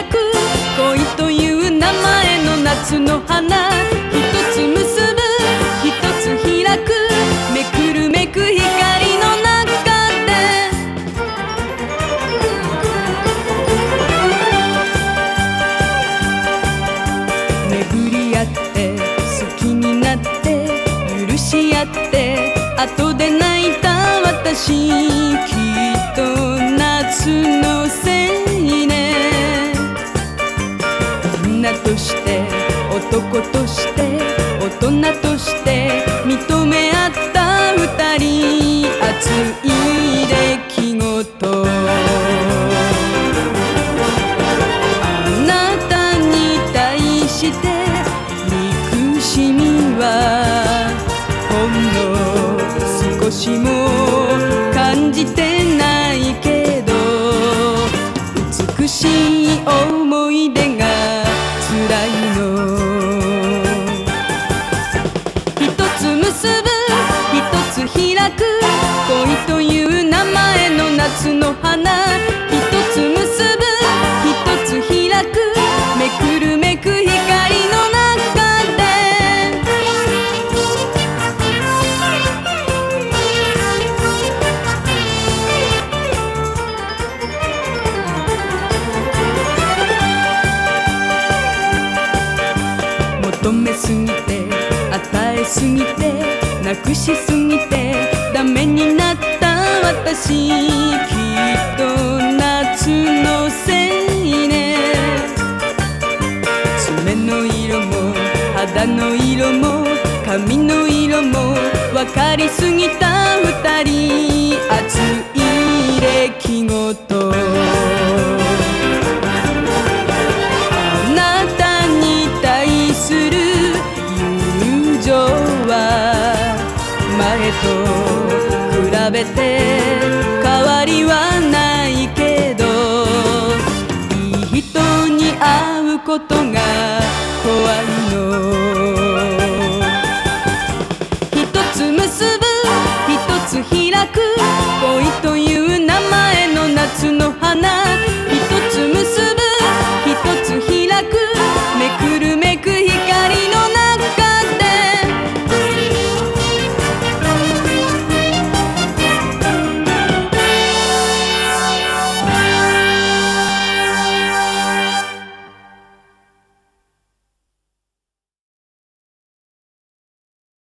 つ結ぶ一つ開く恋という名前の夏の花一つ結ぶ一つ開くめくるめく光の中で巡り合って好きになって許し合って後で泣いた私きっと夏のせい男として大人として認め合った二人熱い出来事。あなたに対して憎しみはほんの少しも感じてないけど美しい思い出が結ぶ一つ開く。恋という名前の夏の花。一つ結ぶ。一つ開く。めくるめく光の中で。求めすぎて与えすぎて。なくしすぎてダメになった私きっと夏のせいね。爪の色も肌の色も髪の色も分かりすぎた二人熱い出来事。比べて変わりはないけどいい人に会うことが怖いの。